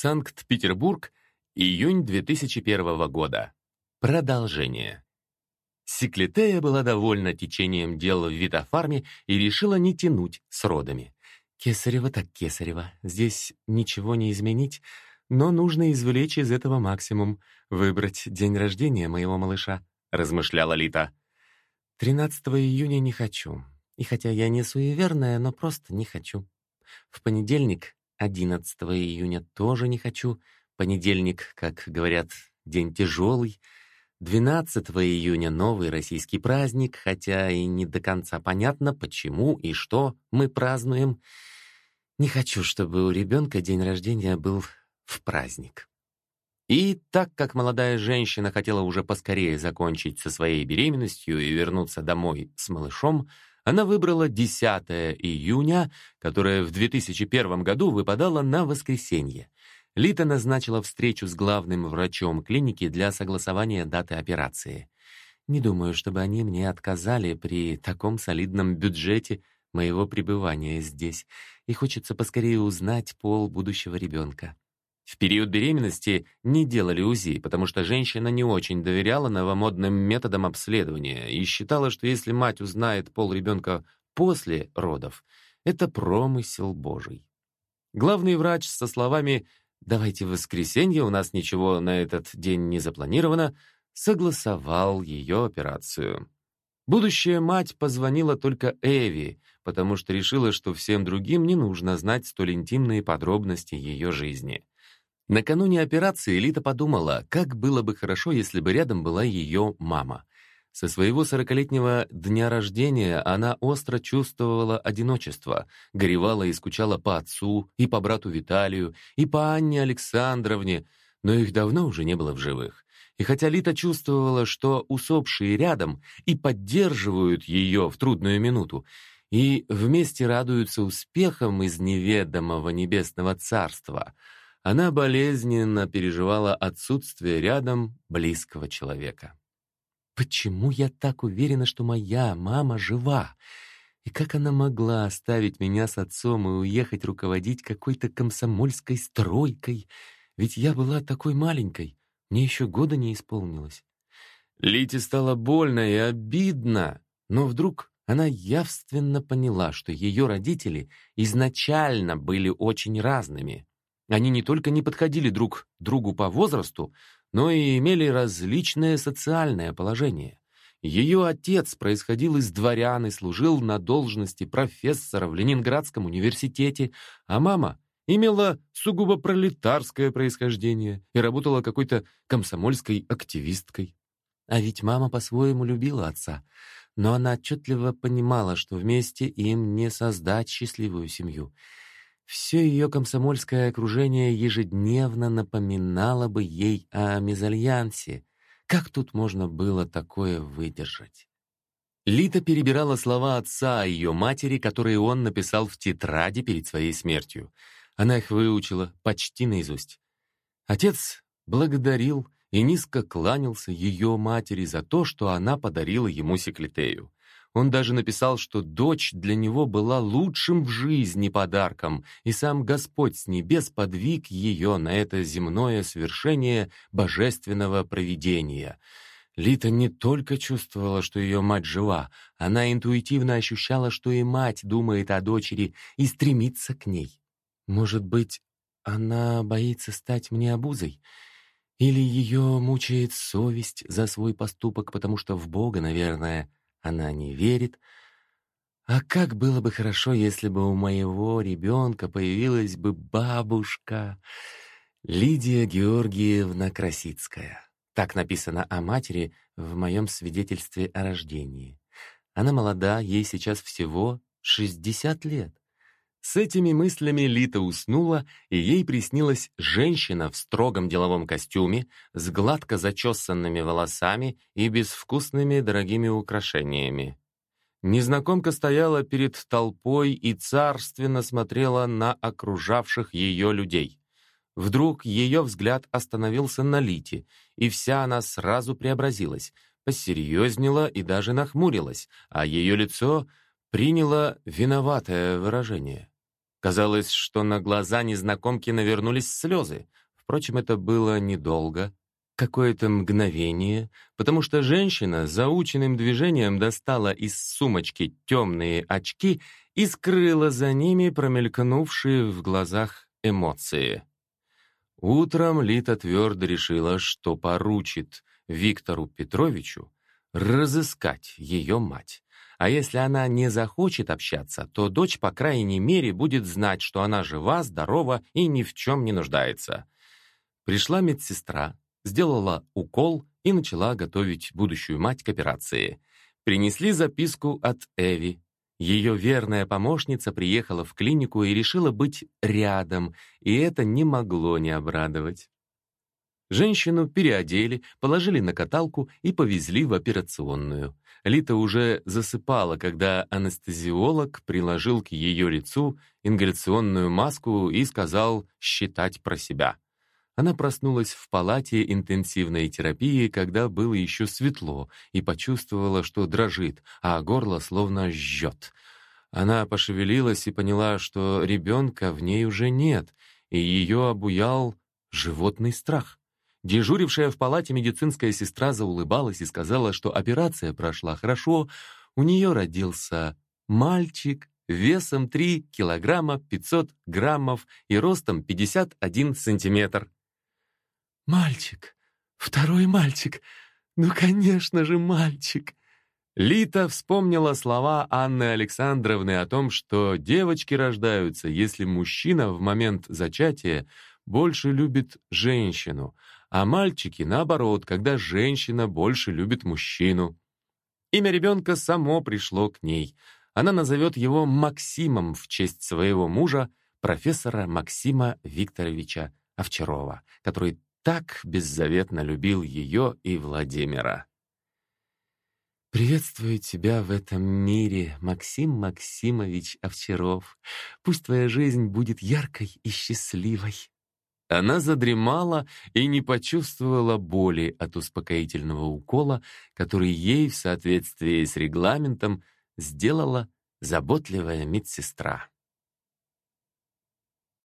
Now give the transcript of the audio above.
Санкт-Петербург, июнь 2001 года. Продолжение. Секлитея была довольна течением дел в Витофарме и решила не тянуть с родами. «Кесарева так кесарева. Здесь ничего не изменить, но нужно извлечь из этого максимум, выбрать день рождения моего малыша», — размышляла Лита. «13 июня не хочу. И хотя я не суеверная, но просто не хочу. В понедельник 11 июня тоже не хочу. Понедельник, как говорят, день тяжелый. 12 июня новый российский праздник, хотя и не до конца понятно, почему и что мы празднуем. Не хочу, чтобы у ребенка день рождения был в праздник. И так как молодая женщина хотела уже поскорее закончить со своей беременностью и вернуться домой с малышом, она выбрала 10 июня, которое в 2001 году выпадало на воскресенье. Лита назначила встречу с главным врачом клиники для согласования даты операции. Не думаю, чтобы они мне отказали при таком солидном бюджете моего пребывания здесь, и хочется поскорее узнать пол будущего ребенка. В период беременности не делали УЗИ, потому что женщина не очень доверяла новомодным методам обследования и считала, что если мать узнает пол ребенка после родов, это промысел Божий. Главный врач со словами «давайте в воскресенье, у нас ничего на этот день не запланировано», согласовал ее операцию. Будущая мать позвонила только Эви, потому что решила, что всем другим не нужно знать столь интимные подробности ее жизни. Накануне операции Элита подумала, как было бы хорошо, если бы рядом была ее мама. Со своего сорокалетнего дня рождения она остро чувствовала одиночество, горевала и скучала по отцу, и по брату Виталию, и по Анне Александровне, но их давно уже не было в живых. И хотя Лита чувствовала, что усопшие рядом и поддерживают ее в трудную минуту, и вместе радуются успехам из неведомого небесного царства — она болезненно переживала отсутствие рядом близкого человека. «Почему я так уверена, что моя мама жива? И как она могла оставить меня с отцом и уехать руководить какой-то комсомольской стройкой? Ведь я была такой маленькой, мне еще года не исполнилось». Лите стало больно и обидно, но вдруг она явственно поняла, что ее родители изначально были очень разными. Они не только не подходили друг другу по возрасту, но и имели различное социальное положение. Ее отец происходил из дворян и служил на должности профессора в Ленинградском университете, а мама имела сугубо пролетарское происхождение и работала какой-то комсомольской активисткой. А ведь мама по-своему любила отца, но она отчетливо понимала, что вместе им не создать счастливую семью — все ее комсомольское окружение ежедневно напоминало бы ей о мезальянсе. Как тут можно было такое выдержать? Лита перебирала слова отца и ее матери, которые он написал в тетради перед своей смертью. Она их выучила почти наизусть. Отец благодарил и низко кланялся ее матери за то, что она подарила ему секлитею. Он даже написал, что дочь для него была лучшим в жизни подарком, и сам Господь с небес подвиг ее на это земное свершение божественного провидения. Лита не только чувствовала, что ее мать жива, она интуитивно ощущала, что и мать думает о дочери и стремится к ней. Может быть, она боится стать мне обузой? Или ее мучает совесть за свой поступок, потому что в Бога, наверное, она не верит. А как было бы хорошо, если бы у моего ребенка появилась бы бабушка Лидия Георгиевна Красицкая. Так написано о матери в моем свидетельстве о рождении. Она молода, ей сейчас всего 60 лет. С этими мыслями Лита уснула, и ей приснилась женщина в строгом деловом костюме, с гладко зачесанными волосами и безвкусными дорогими украшениями. Незнакомка стояла перед толпой и царственно смотрела на окружавших ее людей. Вдруг ее взгляд остановился на Лите, и вся она сразу преобразилась, посерьезнела и даже нахмурилась, а ее лицо приняло виноватое выражение. Казалось, что на глаза незнакомки навернулись слезы. Впрочем, это было недолго, какое-то мгновение, потому что женщина заученным движением достала из сумочки темные очки и скрыла за ними промелькнувшие в глазах эмоции. Утром Лита твердо решила, что поручит Виктору Петровичу разыскать ее мать. А если она не захочет общаться, то дочь, по крайней мере, будет знать, что она жива, здорова и ни в чем не нуждается. Пришла медсестра, сделала укол и начала готовить будущую мать к операции. Принесли записку от Эви. Ее верная помощница приехала в клинику и решила быть рядом, и это не могло не обрадовать. Женщину переодели, положили на каталку и повезли в операционную. Лита уже засыпала, когда анестезиолог приложил к ее лицу ингаляционную маску и сказал считать про себя. Она проснулась в палате интенсивной терапии, когда было еще светло, и почувствовала, что дрожит, а горло словно жжет. Она пошевелилась и поняла, что ребенка в ней уже нет, и ее обуял животный страх. Дежурившая в палате медицинская сестра заулыбалась и сказала, что операция прошла хорошо, у нее родился мальчик весом 3 килограмма 500 граммов и ростом 51 сантиметр. «Мальчик! Второй мальчик! Ну, конечно же, мальчик!» Лита вспомнила слова Анны Александровны о том, что девочки рождаются, если мужчина в момент зачатия больше любит женщину, а мальчики, наоборот, когда женщина больше любит мужчину. Имя ребенка само пришло к ней. Она назовет его Максимом в честь своего мужа, профессора Максима Викторовича Овчарова, который так беззаветно любил ее и Владимира. «Приветствую тебя в этом мире, Максим Максимович Овчаров. Пусть твоя жизнь будет яркой и счастливой». Она задремала и не почувствовала боли от успокоительного укола, который ей в соответствии с регламентом сделала заботливая медсестра.